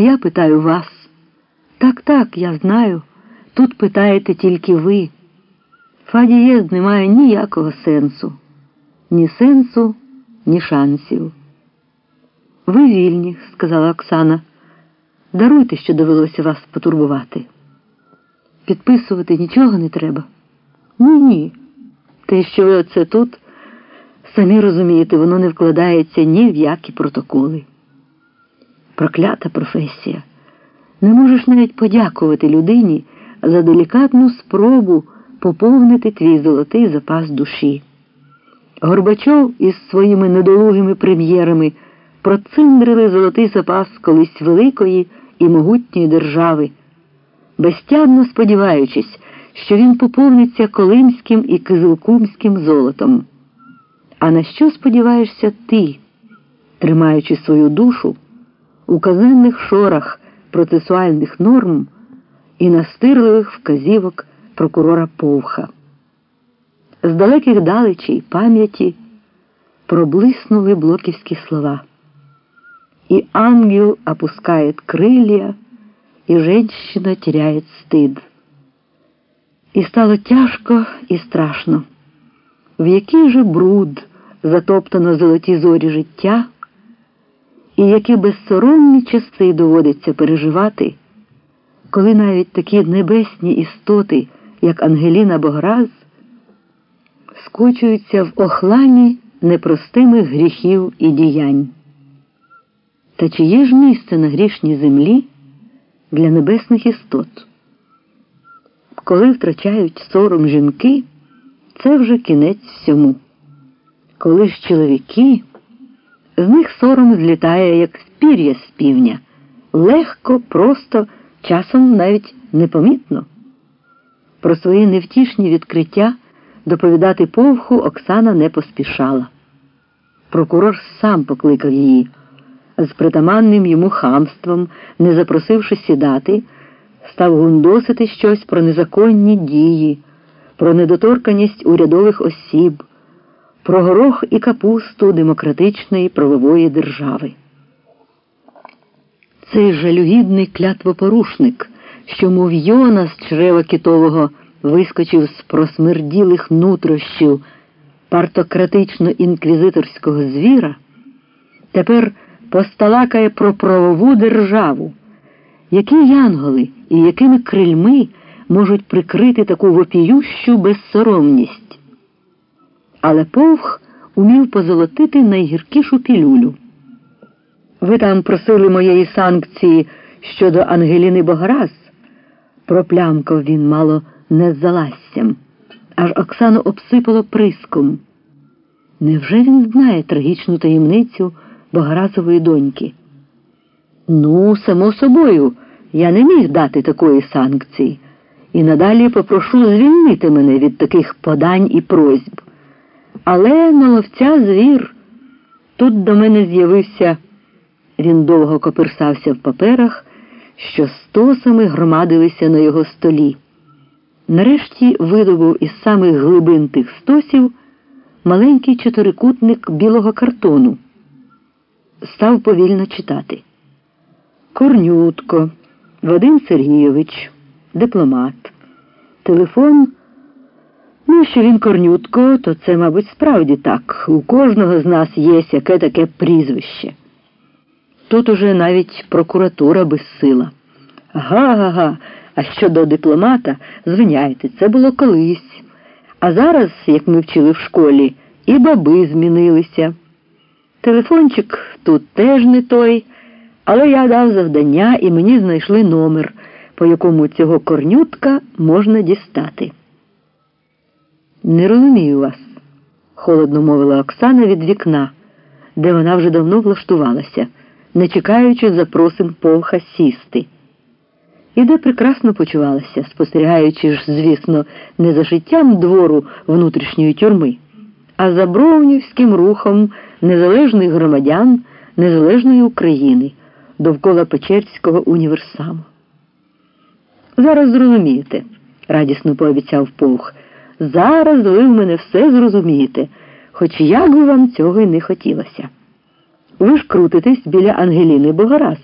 Я питаю вас. Так, так, я знаю. Тут питаєте тільки ви. Фадієз не має ніякого сенсу, ні сенсу, ні шансів. Ви вільні, сказала Оксана. Даруйте, що довелося вас потурбувати. Підписувати нічого не треба. Ні, ні. Те, що ви оце тут, самі розумієте, воно не вкладається ні в які протоколи. Проклята професія. Не можеш навіть подякувати людині за делікатну спробу поповнити твій золотий запас душі. Горбачов із своїми недолугими прем'єрами проциндрили золотий запас колись великої і могутньої держави, безтямно сподіваючись, що він поповниться колимським і кизилкумським золотом. А на що сподіваєшся ти, тримаючи свою душу у казенних шорах процесуальних норм і настирливих вказівок прокурора Повха? З далеких далечей пам'яті проблиснули блоківські слова. И ангел опускает крылья, и женщина теряет стыд. І стало тяжко і страшно. В який же бруд затоптано золоті зорі життя, і які безсоромні часи доводиться переживати, коли навіть такі небесні істоти, як Ангеліна Бограз, скочуються в охлані непростимих гріхів і діянь. Та чи є ж місце на грішній землі для небесних істот? Коли втрачають сором жінки, це вже кінець всьому. Коли ж чоловіки, з них сором злітає, як спір'я з півня, легко, просто, часом навіть непомітно. Про свої невтішні відкриття доповідати повху Оксана не поспішала. Прокурор сам покликав її з притаманним йому хамством, не запросивши сідати, став гундосити щось про незаконні дії, про недоторканість урядових осіб, про горох і капусту демократичної правової держави. Цей жалюгідний клятвопорушник, що, мов Йона з чрева китового, вискочив з просмерділих нутрощів партократично інквізиторського звіра, тепер посталакає про правову державу. Які янголи і якими крильми можуть прикрити таку вопіющу безсоромність? Але повх умів позолотити найгіркішу пілюлю. Ви там просили моєї санкції щодо Ангеліни Бограз, проплямкав він мало не з залассям, аж Оксану обсипало приском. Невже він знає трагічну таємницю? Богразової доньки. Ну, само собою, я не міг дати такої санкції і надалі попрошу звільнити мене від таких подань і просьб. Але на ловця звір. Тут до мене з'явився, він довго копирсався в паперах, що стосами громадилися на його столі. Нарешті видобув із самих глибин тих стосів маленький чотирикутник білого картону став повільно читати. Корнютко, Вадим Сергійович, дипломат. Телефон. Ну, що він корнютко, то це, мабуть, справді так. У кожного з нас є яке таке прізвище. Тут уже навіть прокуратура безсила. Га-га-га, а щодо дипломата, звиняйте, це було колись. А зараз, як ми вчили в школі, і баби змінилися. Телефончик тут теж не той, але я дав завдання і мені знайшли номер, по якому цього корнютка можна дістати. Не розумію вас, холодно мовила Оксана від вікна, де вона вже давно влаштувалася, не чекаючи запросин повха сісти. І де прекрасно почувалася, спостерігаючи ж, звісно, не за життям двору внутрішньої тюрми, а за бровнівським рухом незалежних громадян Незалежної України довкола Печерського універсаму. Зараз зрозумієте, радісно пообіцяв Повх. Зараз ви в мене все зрозумієте, хоч як би вам цього й не хотілося. Ви ж крутитесь біля Ангеліни Богораз.